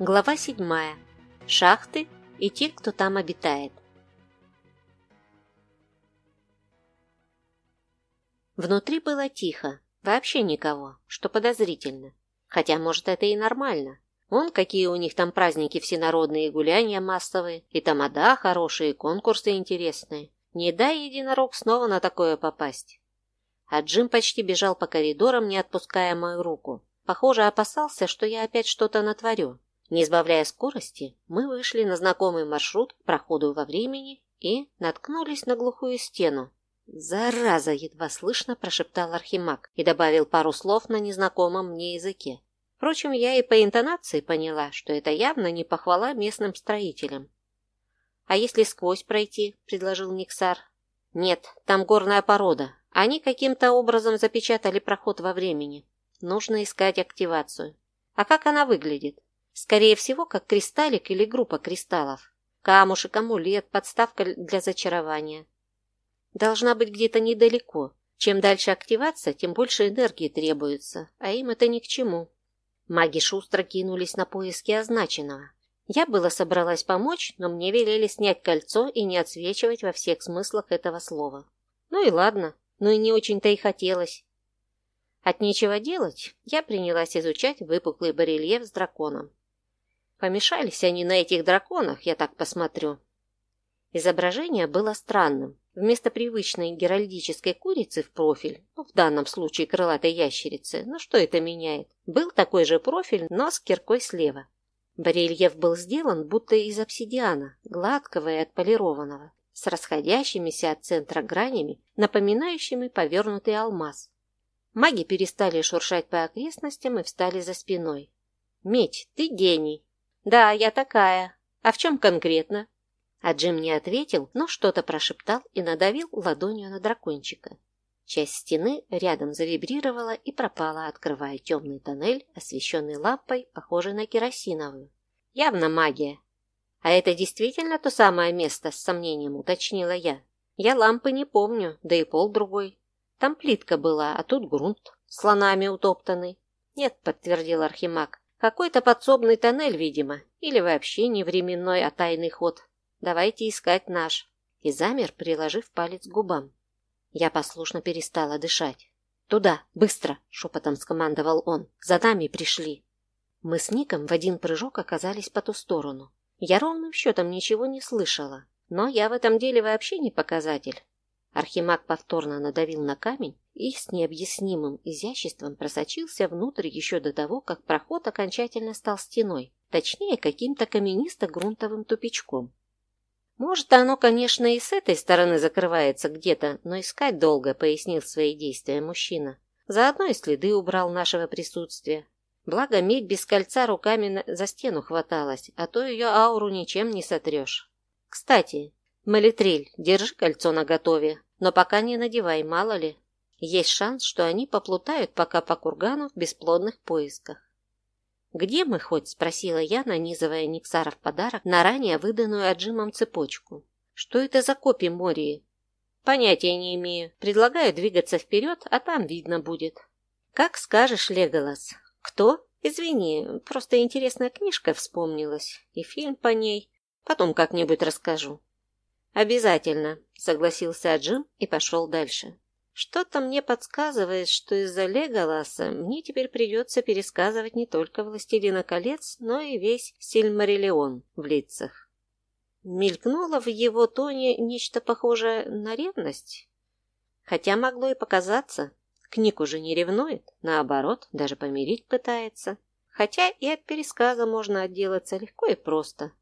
Глава 7. Шахты и те, кто там обитает. Внутри было тихо, вообще никого, что подозрительно. Хотя, может, это и нормально. Вон какие у них там праздники всенародные гуляния массовые, и тамада хорошие, конкурсы интересные. Не дай единорог снова на такое попасть. А Джим почти бежал по коридорам, не отпуская мою руку. Похоже, опасался, что я опять что-то натворю. Не избавляя скорости, мы вышли на знакомый маршрут к проходу во времени и наткнулись на глухую стену. «Зараза!» — едва слышно прошептал Архимаг и добавил пару слов на незнакомом мне языке. Впрочем, я и по интонации поняла, что это явно не похвала местным строителям. «А если сквозь пройти?» — предложил Никсар. «Нет, там горная порода. Они каким-то образом запечатали проход во времени. Нужно искать активацию. А как она выглядит?» Скорее всего, как кристаллик или группа кристаллов. Камушек, амулет, подставка для зачарования. Должна быть где-то недалеко. Чем дальше активация, тем больше энергии требуется, а им это ни к чему. Маги шустро кинулись на поиски означенного. Я было собралась помочь, но мне велели снять кольцо и не отсвечивать во всех смыслах этого слова. Ну и ладно, но и не очень-то и хотелось. От нечего делать, я принялась изучать выпуклый барельеф с драконом. Помешались они на этих драконах, я так посмотрю. Изображение было странным. Вместо привычной геральдической курицы в профиль, ну, в данном случае крылатой ящерицы, ну что это меняет, был такой же профиль, но с киркой слева. Барельеф был сделан будто из обсидиана, гладкого и отполированного, с расходящимися от центра гранями, напоминающими повернутый алмаз. Маги перестали шуршать по окрестностям и встали за спиной. «Медь, ты гений!» «Да, я такая. А в чем конкретно?» А Джим не ответил, но что-то прошептал и надавил ладонью на дракончика. Часть стены рядом завибрировала и пропала, открывая темный тоннель, освещенный лампой, похожей на керосиновую. Явно магия. А это действительно то самое место, с сомнением уточнила я. Я лампы не помню, да и пол другой. Там плитка была, а тут грунт, слонами утоптанный. Нет, подтвердил Архимаг, какой-то подсобный тоннель, видимо, или вообще не временной, а тайный ход. Давайте искать наш. И замер, приложив палец к губам. Я послушно перестала дышать. «Туда, быстро!» — шепотом скомандовал он. «За нами пришли!» Мы с Ником в один прыжок оказались по ту сторону. Я ровным счетом ничего не слышала, но я в этом деле вообще не показатель. Архимаг повторно надавил на камень, и с необъяснимым изяществом просочился внутрь еще до того, как проход окончательно стал стеной, точнее, каким-то каменисто-грунтовым тупичком. Может, оно, конечно, и с этой стороны закрывается где-то, но искать долго, пояснил свои действия мужчина. Заодно и следы убрал нашего присутствия. Благо, медь без кольца руками за стену хваталась, а то ее ауру ничем не сотрешь. Кстати, Малитриль, держи кольцо наготове, но пока не надевай, мало ли. Есть шанс, что они поплутают пока по кургану в бесплодных поисках. «Где мы хоть?» – спросила я, нанизывая Никсара в подарок на ранее выданную отжимом цепочку. «Что это за копи Мории?» «Понятия не имею. Предлагаю двигаться вперед, а там видно будет». «Как скажешь, Леголас». «Кто?» «Извини, просто интересная книжка вспомнилась. И фильм по ней. Потом как-нибудь расскажу». «Обязательно», — согласился Джим и пошел дальше. Что-то мне подсказывает, что из-за Леголаса мне теперь придется пересказывать не только «Властелина колец», но и весь Сильмариллион в лицах. Мелькнуло в его тоне нечто похожее на ревность. Хотя могло и показаться. Книг уже не ревнует, наоборот, даже помирить пытается. Хотя и от пересказа можно отделаться легко и просто.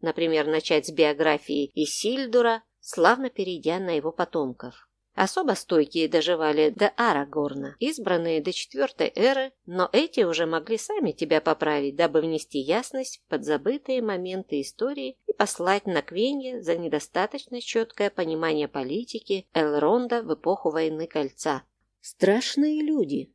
Например, начать с биографии Исильдура, славно перейдя на его потомков. Особо стойкие доживали до Арагорна, избранные до четвертой эры, но эти уже могли сами тебя поправить, дабы внести ясность в подзабытые моменты истории и послать на Квенье за недостаточно четкое понимание политики Элронда в эпоху войны Кольца. Страшные люди.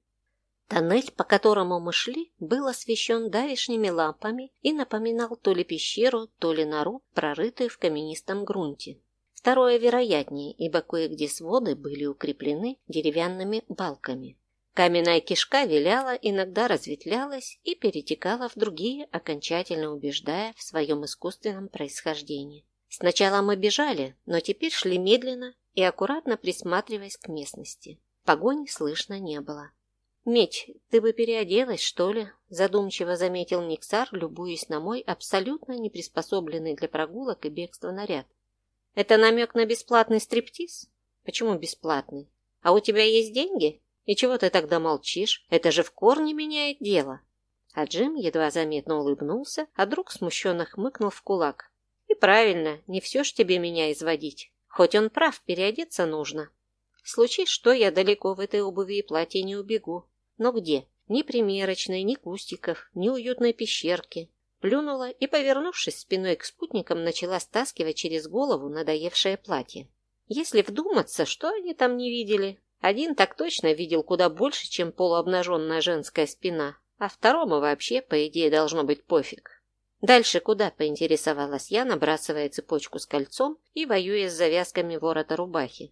Тоннель, по которому мы шли, был освещен давишними лампами и напоминал то ли пещеру, то ли нору, прорытую в каменистом грунте. Второе вероятнее, ибо кое-где своды были укреплены деревянными балками. Каменная кишка виляла, иногда разветвлялась и перетекала в другие, окончательно убеждая в своем искусственном происхождении. Сначала мы бежали, но теперь шли медленно и аккуратно присматриваясь к местности. Погони слышно не было. «Медь, ты бы переоделась, что ли?» – задумчиво заметил Никсар, любуясь на мой абсолютно неприспособленный для прогулок и бегства наряд. «Это намек на бесплатный стриптиз?» «Почему бесплатный? А у тебя есть деньги? И чего ты тогда молчишь? Это же в корне меняет дело!» А Джим едва заметно улыбнулся, а друг смущенно хмыкнул в кулак. «И правильно, не все ж тебе меня изводить. Хоть он прав, переодеться нужно. Случись что, я далеко в этой обуви и платье не убегу. Но где? Ни примерочной, ни кустиков, ни уютной пещерки. Плюнула и, повернувшись спиной к спутникам, начала стаскивать через голову надоевшее платье. Если вдуматься, что они там не видели? Один так точно видел куда больше, чем полуобнаженная женская спина, а второму вообще, по идее, должно быть пофиг. Дальше куда, поинтересовалась я, набрасывая цепочку с кольцом и воюя с завязками ворота рубахи.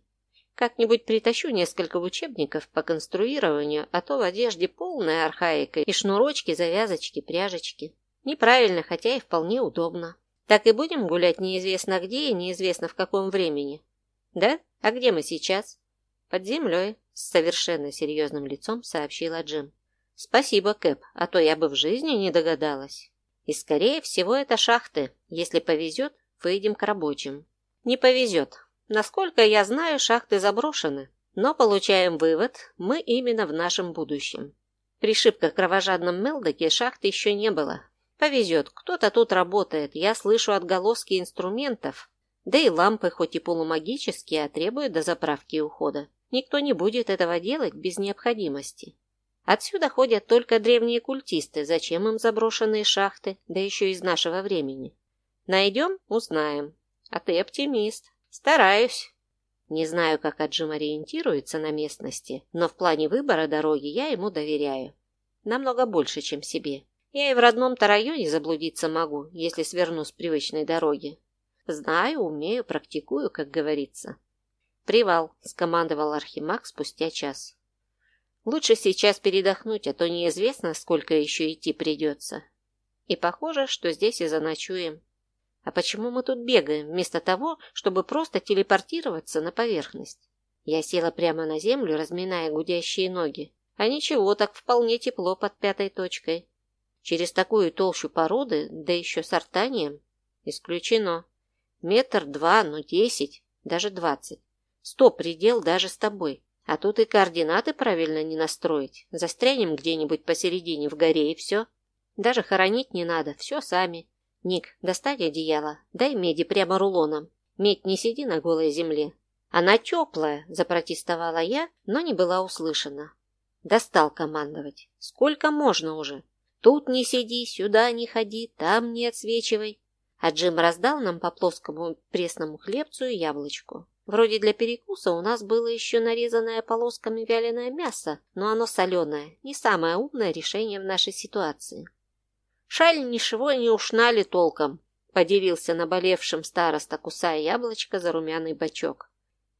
Как-нибудь притащу несколько учебников по конструированию, а то в одежде полная архаика и шнурочки, завязочки, пряжечки. Неправильно, хотя и вполне удобно. Так и будем гулять неизвестно где и неизвестно в каком времени. Да? А где мы сейчас? Под землей, с совершенно серьезным лицом сообщила Джим. Спасибо, Кэп, а то я бы в жизни не догадалась. И скорее всего это шахты. Если повезет, выйдем к рабочим. Не повезет, Насколько я знаю, шахты заброшены, но получаем вывод, мы именно в нашем будущем. При шибко кровожадном Мелдоке шахты еще не было. Повезет, кто-то тут работает, я слышу отголоски инструментов. Да и лампы, хоть и полумагические, а требуют до заправки и ухода. Никто не будет этого делать без необходимости. Отсюда ходят только древние культисты, зачем им заброшенные шахты, да еще из нашего времени. Найдем – узнаем. А ты оптимист. Стараюсь. Не знаю, как Аджим ориентируется на местности, но в плане выбора дороги я ему доверяю. Намного больше, чем себе. Я и в родном-то районе заблудиться могу, если сверну с привычной дороги. Знаю, умею, практикую, как говорится. «Привал», — скомандовал Архимаг спустя час. «Лучше сейчас передохнуть, а то неизвестно, сколько еще идти придется. И похоже, что здесь и заночуем. А почему мы тут бегаем, вместо того, чтобы просто телепортироваться на поверхность? Я села прямо на землю, разминая гудящие ноги. А ничего, так вполне тепло под пятой точкой. Через такую толщу породы, да еще с артанием, исключено. Метр два, ну десять, даже двадцать. Сто предел даже с тобой. А тут и координаты правильно не настроить. Застрянем где-нибудь посередине в горе и все. Даже хоронить не надо, все сами. «Ник, достань одеяло, дай меди прямо рулоном. Медь, не сиди на голой земле». «Она теплая», – запротестовала я, но не была услышана. Достал командовать. «Сколько можно уже? Тут не сиди, сюда не ходи, там не отсвечивай». А Джим раздал нам по плоскому пресному хлебцу и яблочку. Вроде для перекуса у нас было еще нарезанное полосками вяленое мясо, но оно соленое, не самое умное решение в нашей ситуации. Шаль ничего не ушнали толком, поделился наболевшим староста, кусая яблочко за румяный бочок.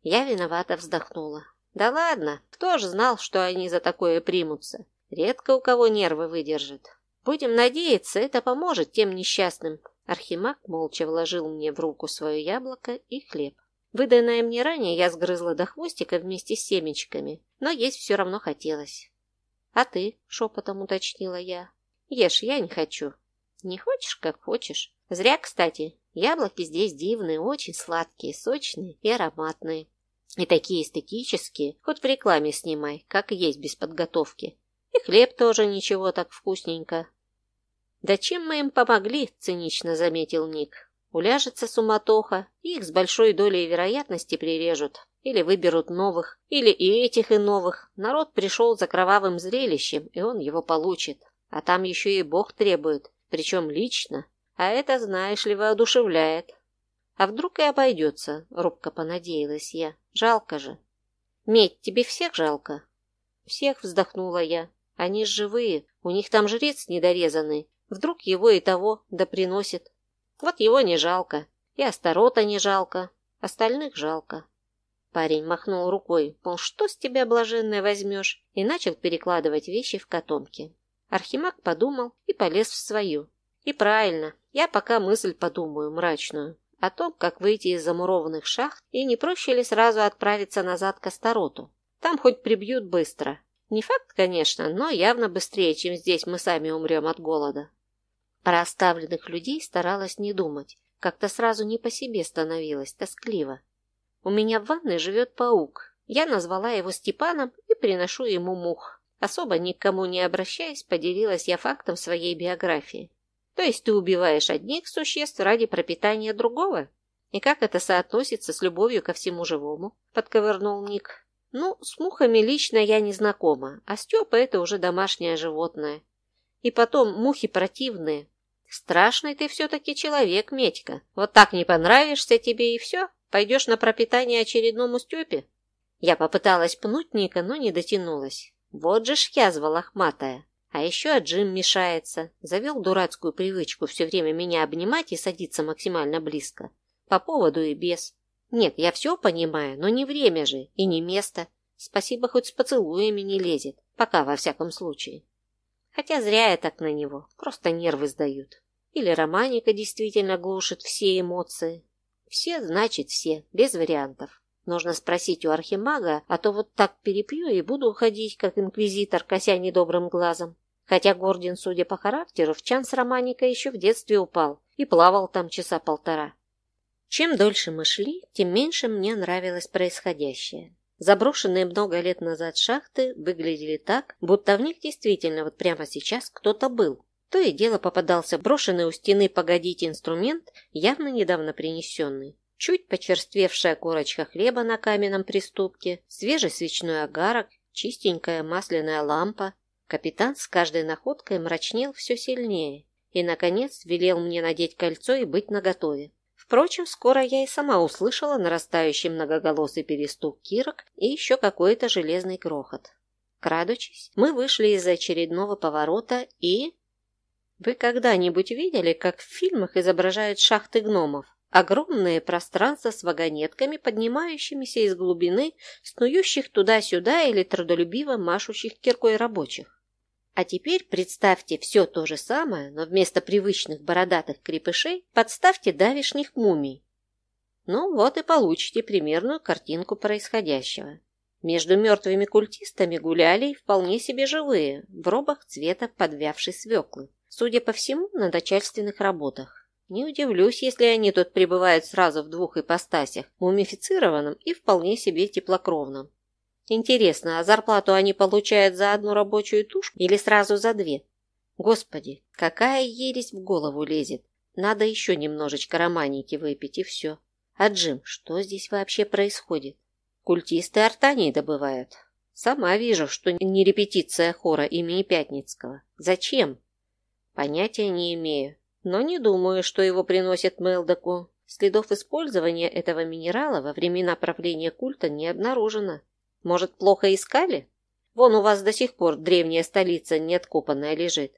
Я виновато вздохнула. Да ладно, кто ж знал, что они за такое примутся? Редко у кого нервы выдержат. Будем надеяться, это поможет тем несчастным. Архимаг молча вложил мне в руку свое яблоко и хлеб. Выданное мне ранее я сгрызла до хвостика вместе с семечками, но есть все равно хотелось. «А ты?» — шепотом уточнила я. Ешь, я не хочу. Не хочешь, как хочешь. Зря, кстати. Яблоки здесь дивные, очень сладкие, сочные и ароматные. И такие эстетические, хоть в рекламе снимай, как есть без подготовки. Хлеб тоже ничего так вкусненько. «Да чем мы им помогли?» – цинично заметил Ник. «Уляжется суматоха, их с большой долей вероятности прирежут. Или выберут новых, или и этих, и новых. Народ пришел за кровавым зрелищем, и он его получит. А там еще и Бог требует, причем лично. А это, знаешь ли, воодушевляет. А вдруг и обойдется, робко понадеялась я. Жалко же. Медь, тебе всех жалко? Всех вздохнула я. Они живые, у них там жрец недорезанный. Вдруг его и того да приносит. Вот его не жалко. И Астарота не жалко. Остальных жалко. Парень махнул рукой, мол, что с тебя, блаженное, возьмешь, и начал перекладывать вещи в котомки. Архимаг подумал и полез в свою. И правильно, я пока мысль подумаю мрачную о том, как выйти из замурованных шахт и не проще ли сразу отправиться назад к Астароту. Там хоть прибьют быстро. Не факт, конечно, но явно быстрее, чем здесь мы сами умрем от голода. Про оставленных людей старалась не думать. Как-то сразу не по себе становилось, тоскливо. У меня в ванной живет паук. Я назвала его Степаном и приношу ему мух. Особо никому не обращаясь, поделилась я фактом своей биографии. То есть ты убиваешь одних существ ради пропитания другого? И как это соотносится с любовью ко всему живому? Подковырнул Ник. Ну, с мухами лично я не знакома, а Степа это уже домашнее животное. И потом, мухи противные. Страшный ты все-таки человек, Медька. Вот так не понравишься тебе и все? Пойдешь на пропитание очередному Степе? Я попыталась пнуть Ника, но не дотянулась. Вот же ж язва лохматая. А еще Джим мешается. Завел дурацкую привычку все время меня обнимать и садиться максимально близко. По поводу и без. Нет, я все понимаю, но не время же и не место. Спасибо, хоть с поцелуями не лезет. Пока, во всяком случае. Хотя зря я так на него. Просто нервы сдают. Или романика действительно глушит все эмоции. Все значит все, без вариантов. Нужно спросить у архимага, а то вот так перепью и буду уходить, как инквизитор, кося недобрым глазом. Хотя Гордин, судя по характеру, в чан с романика еще в детстве упал и плавал там часа полтора. Чем дольше мы шли, тем меньше мне нравилось происходящее. Заброшенные много лет назад шахты выглядели так, будто в них действительно вот прямо сейчас кто-то был. То и дело попадался брошенный у стены погодить инструмент, явно недавно принесенный чуть почерствевшая корочка хлеба на каменном приступке, свежий свечной огарок, чистенькая масляная лампа. Капитан с каждой находкой мрачнел все сильнее и, наконец, велел мне надеть кольцо и быть наготове. Впрочем, скоро я и сама услышала нарастающий многоголосый перестук кирок и еще какой-то железный грохот. Крадучись, мы вышли из очередного поворота и... Вы когда-нибудь видели, как в фильмах изображают шахты гномов? Огромные пространства с вагонетками, поднимающимися из глубины, снующих туда-сюда или трудолюбиво машущих киркой рабочих. А теперь представьте все то же самое, но вместо привычных бородатых крепышей подставьте давишних мумий. Ну вот и получите примерную картинку происходящего. Между мертвыми культистами гуляли вполне себе живые, в робах цвета подвявшей свеклы, судя по всему, на начальственных работах. Не удивлюсь, если они тут пребывают сразу в двух ипостасях, мумифицированном и вполне себе теплокровном. Интересно, а зарплату они получают за одну рабочую тушку или сразу за две? Господи, какая ересь в голову лезет. Надо еще немножечко романики выпить и все. А Джим, что здесь вообще происходит? Культисты артании добывают. Сама вижу, что не репетиция хора имени Пятницкого. Зачем? Понятия не имею но не думаю, что его приносят Мелдоку. Следов использования этого минерала во времена правления культа не обнаружено. Может, плохо искали? Вон у вас до сих пор древняя столица неоткопанная лежит.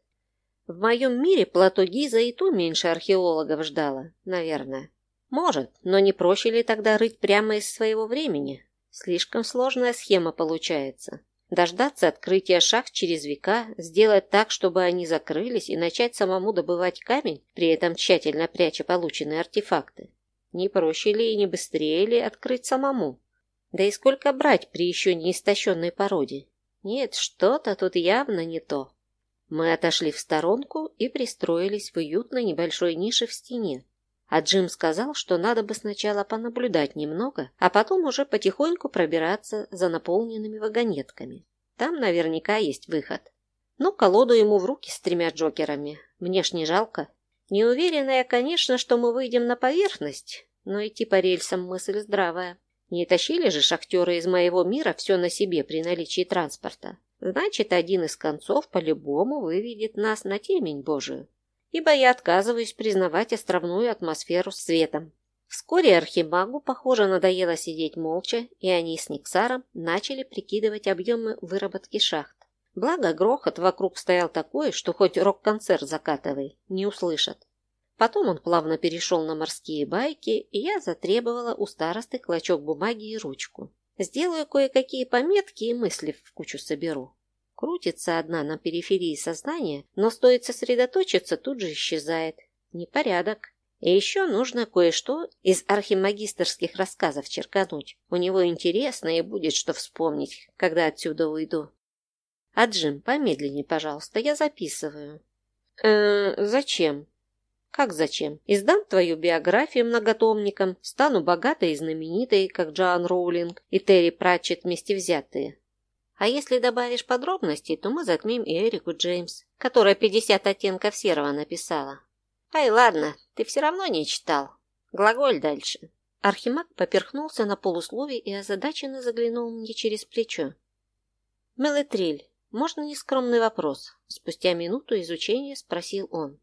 В моем мире плато Гиза и то меньше археологов ждало, наверное. Может, но не проще ли тогда рыть прямо из своего времени? Слишком сложная схема получается дождаться открытия шахт через века, сделать так, чтобы они закрылись и начать самому добывать камень, при этом тщательно пряча полученные артефакты. Не проще ли и не быстрее ли открыть самому? Да и сколько брать при еще не истощенной породе? Нет, что-то тут явно не то. Мы отошли в сторонку и пристроились в уютной небольшой нише в стене, а Джим сказал, что надо бы сначала понаблюдать немного, а потом уже потихоньку пробираться за наполненными вагонетками. Там наверняка есть выход. Ну, колоду ему в руки с тремя джокерами. Мне ж не жалко. Я, конечно, что мы выйдем на поверхность, но идти по рельсам мысль здравая. Не тащили же шахтеры из моего мира все на себе при наличии транспорта. Значит, один из концов по-любому выведет нас на темень Божию ибо я отказываюсь признавать островную атмосферу светом. Вскоре Архимагу, похоже, надоело сидеть молча, и они с Никсаром начали прикидывать объемы выработки шахт. Благо, грохот вокруг стоял такой, что хоть рок-концерт закатывай, не услышат. Потом он плавно перешел на морские байки, и я затребовала у старосты клочок бумаги и ручку. Сделаю кое-какие пометки и мысли в кучу соберу. Крутится одна на периферии сознания, но стоит сосредоточиться, тут же исчезает. Непорядок. И еще нужно кое-что из архимагистерских рассказов черкануть. У него интересно и будет что вспомнить, когда отсюда уйду. А Джим, помедленнее, пожалуйста, я записываю. Э, зачем? Как зачем? Издам твою биографию многотомником, стану богатой и знаменитой, как Джоан Роулинг и Терри Пратчетт вместе взятые. А если добавишь подробностей, то мы затмим и Эрику Джеймс, которая пятьдесят оттенков серого написала. Ай, ладно, ты все равно не читал. Глаголь дальше. Архимаг поперхнулся на полусловие и озадаченно заглянул мне через плечо. Мелетриль, можно нескромный вопрос? Спустя минуту изучения спросил он.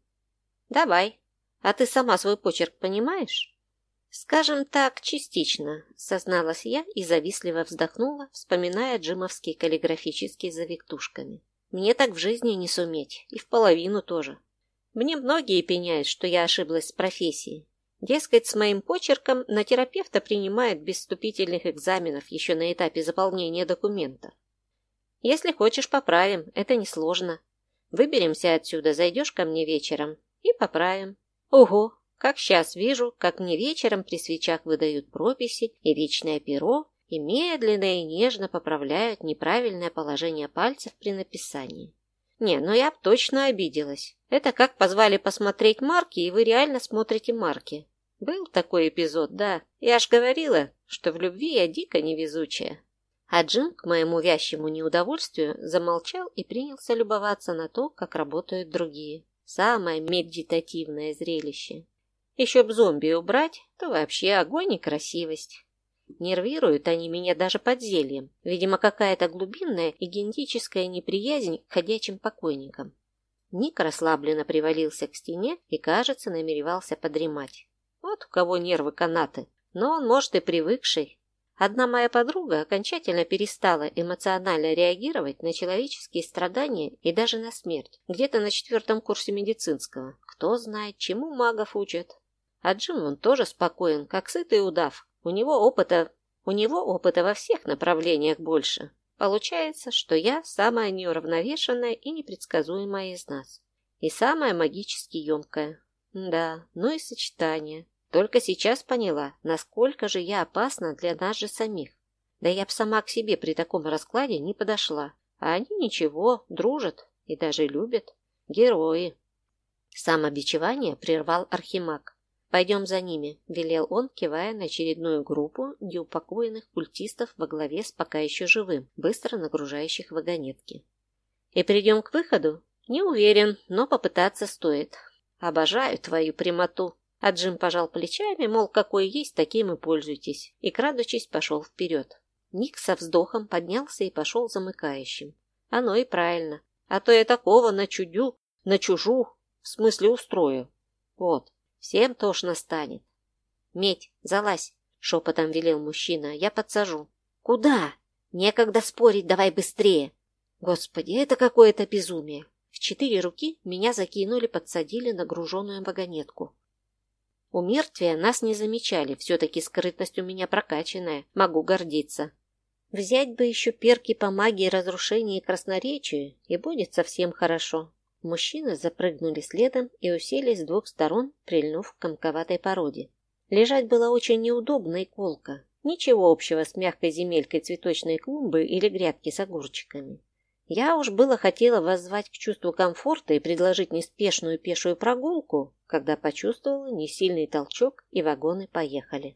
Давай. А ты сама свой почерк понимаешь? Скажем так, частично, созналась я и завистливо вздохнула, вспоминая джимовские каллиграфические завиктушками. Мне так в жизни не суметь, и в половину тоже. Мне многие пеняют, что я ошиблась с профессией. Дескать, с моим почерком на терапевта принимают без вступительных экзаменов еще на этапе заполнения документов. Если хочешь, поправим, это несложно. Выберемся отсюда, зайдешь ко мне вечером, и поправим. Ого, как сейчас вижу, как мне вечером при свечах выдают прописи и личное перо, и медленно и нежно поправляют неправильное положение пальцев при написании. Не, ну я б точно обиделась. Это как позвали посмотреть марки, и вы реально смотрите марки. Был такой эпизод, да. Я ж говорила, что в любви я дико невезучая. А Джим, к моему вящему неудовольствию, замолчал и принялся любоваться на то, как работают другие. Самое медитативное зрелище. Еще б зомби убрать, то вообще огонь и красивость. Нервируют они меня даже под зельем. Видимо, какая-то глубинная и генетическая неприязнь к ходячим покойникам. Ник расслабленно привалился к стене и, кажется, намеревался подремать. Вот у кого нервы канаты. Но он, может, и привыкший. Одна моя подруга окончательно перестала эмоционально реагировать на человеческие страдания и даже на смерть, где-то на четвертом курсе медицинского. Кто знает, чему магов учат. А Джим он тоже спокоен, как сытый удав. У него опыта, у него опыта во всех направлениях больше. Получается, что я самая неуравновешенная и непредсказуемая из нас. И самая магически емкая. Да, ну и сочетание. Только сейчас поняла, насколько же я опасна для нас же самих. Да я б сама к себе при таком раскладе не подошла. А они ничего, дружат и даже любят. Герои. Самобичевание прервал Архимаг. «Пойдем за ними», — велел он, кивая на очередную группу неупокоенных культистов во главе с пока еще живым, быстро нагружающих вагонетки. «И придем к выходу?» «Не уверен, но попытаться стоит. Обожаю твою прямоту», а Джим пожал плечами, мол, какой есть, таким и пользуйтесь, и, крадучись, пошел вперед. Ник со вздохом поднялся и пошел замыкающим. Оно и правильно. А то я такого начудю, начужу, в смысле устрою. Вот, всем тошно станет. Медь, залазь, шепотом велел мужчина, я подсажу. Куда? Некогда спорить, давай быстрее. Господи, это какое-то безумие. В четыре руки меня закинули, подсадили на груженную вагонетку. У мертвия нас не замечали, все-таки скрытность у меня прокачанная, могу гордиться. Взять бы еще перки по магии разрушения и красноречию, и будет совсем хорошо. Мужчины запрыгнули следом и уселись с двух сторон, прильнув к комковатой породе. Лежать было очень неудобно и колко. Ничего общего с мягкой земелькой цветочной клумбы или грядки с огурчиками. Я уж было хотела воззвать к чувству комфорта и предложить неспешную пешую прогулку, когда почувствовала несильный толчок, и вагоны поехали.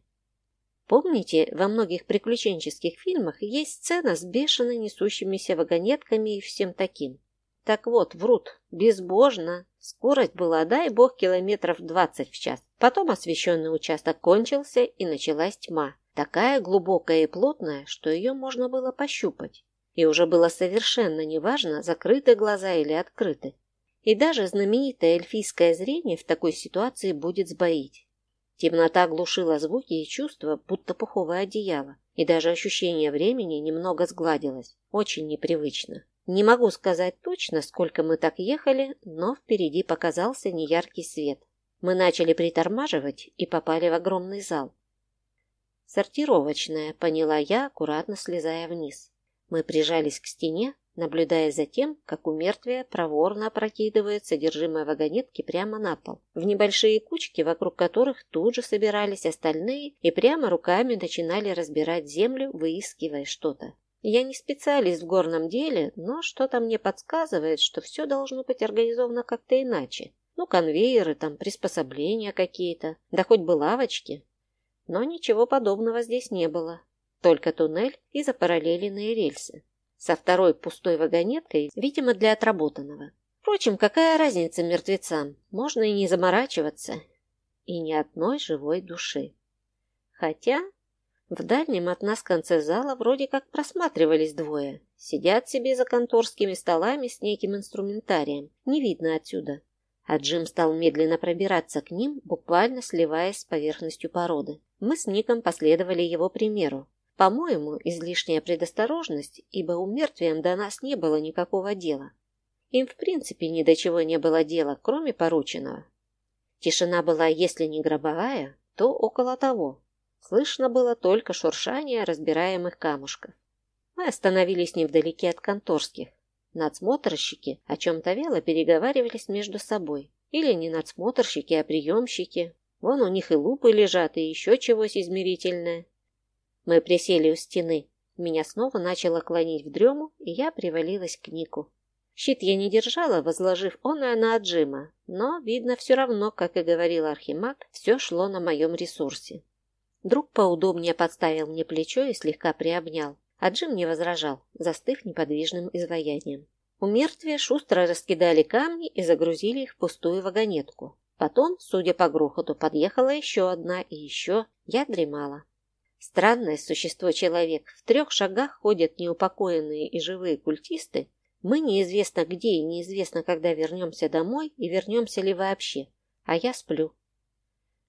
Помните, во многих приключенческих фильмах есть сцена с бешено несущимися вагонетками и всем таким? Так вот, врут, безбожно. Скорость была, дай бог, километров двадцать в час. Потом освещенный участок кончился, и началась тьма. Такая глубокая и плотная, что ее можно было пощупать и уже было совершенно неважно, закрыты глаза или открыты. И даже знаменитое эльфийское зрение в такой ситуации будет сбоить. Темнота глушила звуки и чувства, будто пуховое одеяло, и даже ощущение времени немного сгладилось. Очень непривычно. Не могу сказать точно, сколько мы так ехали, но впереди показался неяркий свет. Мы начали притормаживать и попали в огромный зал. «Сортировочная», — поняла я, аккуратно слезая вниз. Мы прижались к стене, наблюдая за тем, как у мертвия проворно опрокидывает содержимое вагонетки прямо на пол, в небольшие кучки, вокруг которых тут же собирались остальные и прямо руками начинали разбирать землю, выискивая что-то. Я не специалист в горном деле, но что-то мне подсказывает, что все должно быть организовано как-то иначе. Ну, конвейеры, там, приспособления какие-то, да хоть бы лавочки. Но ничего подобного здесь не было. Только туннель и запараллеленные рельсы со второй пустой вагонеткой, видимо, для отработанного. Впрочем, какая разница мертвецам? Можно и не заморачиваться. И ни одной живой души. Хотя в дальнем от нас конце зала вроде как просматривались двое. Сидят себе за конторскими столами с неким инструментарием. Не видно отсюда. А Джим стал медленно пробираться к ним, буквально сливаясь с поверхностью породы. Мы с Ником последовали его примеру. По-моему, излишняя предосторожность, ибо у мертвиям до нас не было никакого дела. Им в принципе ни до чего не было дела, кроме порученного. Тишина была, если не гробовая, то около того. Слышно было только шуршание разбираемых камушков. Мы остановились невдалеке от конторских. Надсмотрщики о чем-то вяло переговаривались между собой. Или не надсмотрщики, а приемщики. Вон у них и лупы лежат, и еще чего-то измерительное. Мы присели у стены. Меня снова начало клонить в дрему, и я привалилась к Нику. Щит я не держала, возложив он на отжима, но, видно, все равно, как и говорил Архимаг, все шло на моем ресурсе. Друг поудобнее подставил мне плечо и слегка приобнял, а Джим не возражал, застыв неподвижным изваянием. У мертвия шустро раскидали камни и загрузили их в пустую вагонетку. Потом, судя по грохоту, подъехала еще одна и еще. Я дремала. Странное существо человек. В трех шагах ходят неупокоенные и живые культисты. Мы неизвестно где и неизвестно, когда вернемся домой и вернемся ли вообще. А я сплю.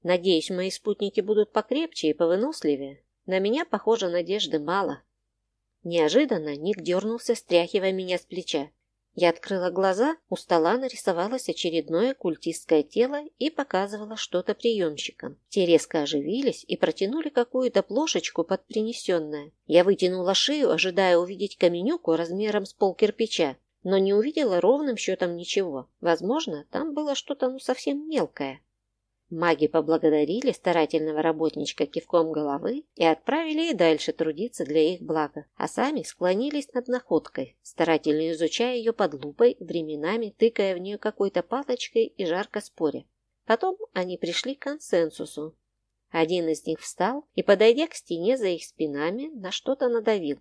Надеюсь, мои спутники будут покрепче и повыносливее. На меня, похоже, надежды мало. Неожиданно Ник дернулся, стряхивая меня с плеча. Я открыла глаза, у стола нарисовалось очередное культистское тело и показывала что-то приемщикам. Те резко оживились и протянули какую-то плошечку под принесенное. Я вытянула шею, ожидая увидеть каменюку размером с пол кирпича, но не увидела ровным счетом ничего. Возможно, там было что-то ну совсем мелкое. Маги поблагодарили старательного работничка кивком головы и отправили и дальше трудиться для их блага, а сами склонились над находкой, старательно изучая ее под лупой, временами тыкая в нее какой-то палочкой и жарко споря. Потом они пришли к консенсусу. Один из них встал и, подойдя к стене за их спинами, на что-то надавил.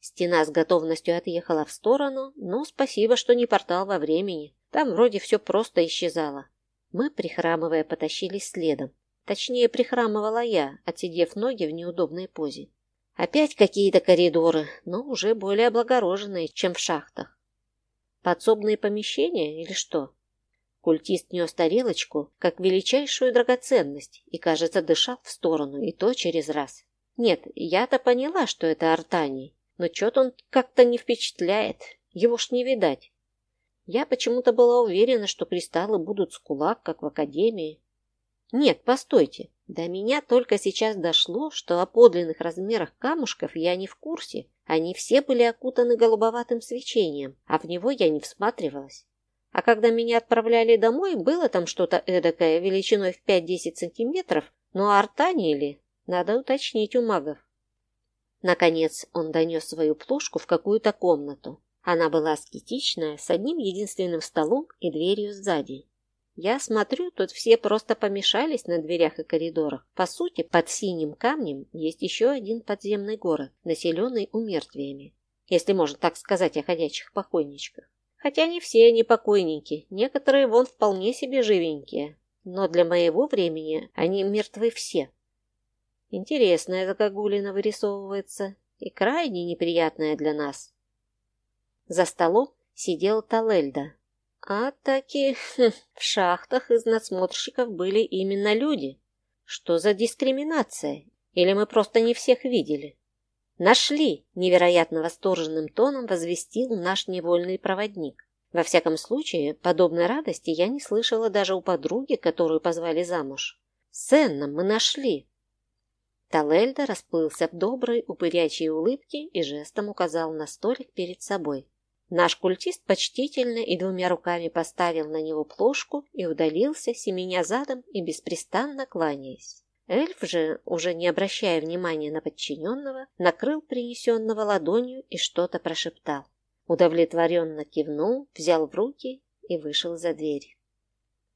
Стена с готовностью отъехала в сторону, но спасибо, что не портал во времени. Там вроде все просто исчезало. Мы, прихрамывая, потащились следом. Точнее, прихрамывала я, отсидев ноги в неудобной позе. Опять какие-то коридоры, но уже более облагороженные, чем в шахтах. Подсобные помещения или что? Культист нес тарелочку, как величайшую драгоценность, и, кажется, дышал в сторону, и то через раз. Нет, я-то поняла, что это Артаний, но что-то он как-то не впечатляет, его ж не видать. Я почему-то была уверена, что кристаллы будут с кулак, как в академии. Нет, постойте. До меня только сейчас дошло, что о подлинных размерах камушков я не в курсе. Они все были окутаны голубоватым свечением, а в него я не всматривалась. А когда меня отправляли домой, было там что-то эдакое, величиной в 5-10 сантиметров, но артани ли? Надо уточнить у магов. Наконец он донес свою плошку в какую-то комнату. Она была аскетичная, с одним единственным столом и дверью сзади. Я смотрю, тут все просто помешались на дверях и коридорах. По сути, под синим камнем есть еще один подземный город, населенный умертвиями. Если можно так сказать о ходячих покойничках. Хотя не все они покойники, некоторые вон вполне себе живенькие. Но для моего времени они мертвы все. Интересная загогулина вырисовывается и крайне неприятная для нас. За столом сидел Талельда. А таки хм, в шахтах из надсмотрщиков были именно люди. Что за дискриминация? Или мы просто не всех видели? Нашли, невероятно восторженным тоном возвестил наш невольный проводник. Во всяком случае, подобной радости я не слышала даже у подруги, которую позвали замуж. «Сенна, мы нашли!» Талельда расплылся в доброй упырячьей улыбке и жестом указал на столик перед собой. Наш культист почтительно и двумя руками поставил на него плошку и удалился, семеня задом и беспрестанно кланяясь. Эльф же, уже не обращая внимания на подчиненного, накрыл принесенного ладонью и что-то прошептал. Удовлетворенно кивнул, взял в руки и вышел за дверь.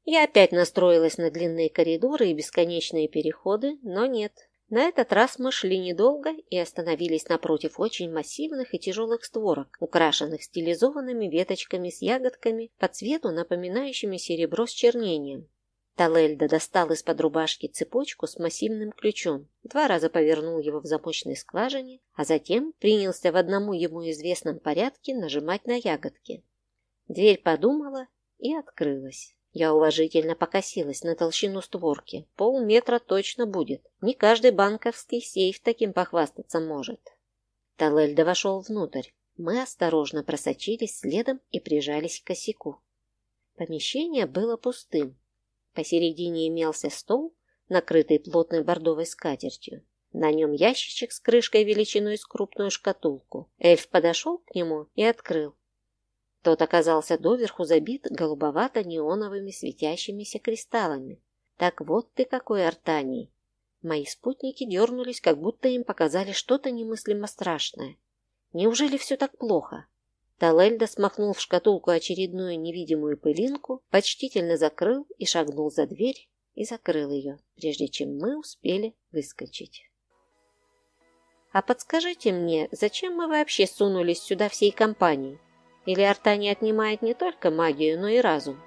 Я опять настроилась на длинные коридоры и бесконечные переходы, но нет. На этот раз мы шли недолго и остановились напротив очень массивных и тяжелых створок, украшенных стилизованными веточками с ягодками по цвету, напоминающими серебро с чернением. Талельда достал из-под рубашки цепочку с массивным ключом, два раза повернул его в замочной скважине, а затем принялся в одному ему известном порядке нажимать на ягодки. Дверь подумала и открылась. Я уважительно покосилась на толщину створки. Полметра точно будет. Не каждый банковский сейф таким похвастаться может. Талельда вошел внутрь. Мы осторожно просочились следом и прижались к косяку. Помещение было пустым. Посередине имелся стол, накрытый плотной бордовой скатертью. На нем ящичек с крышкой величиной с крупную шкатулку. Эльф подошел к нему и открыл. Тот оказался доверху забит голубовато-неоновыми светящимися кристаллами. Так вот ты какой артаний! Мои спутники дернулись, как будто им показали что-то немыслимо страшное. Неужели все так плохо? Талельда смахнул в шкатулку очередную невидимую пылинку, почтительно закрыл и шагнул за дверь и закрыл ее, прежде чем мы успели выскочить. «А подскажите мне, зачем мы вообще сунулись сюда всей компанией? Или Арта не отнимает не только магию, но и разум?»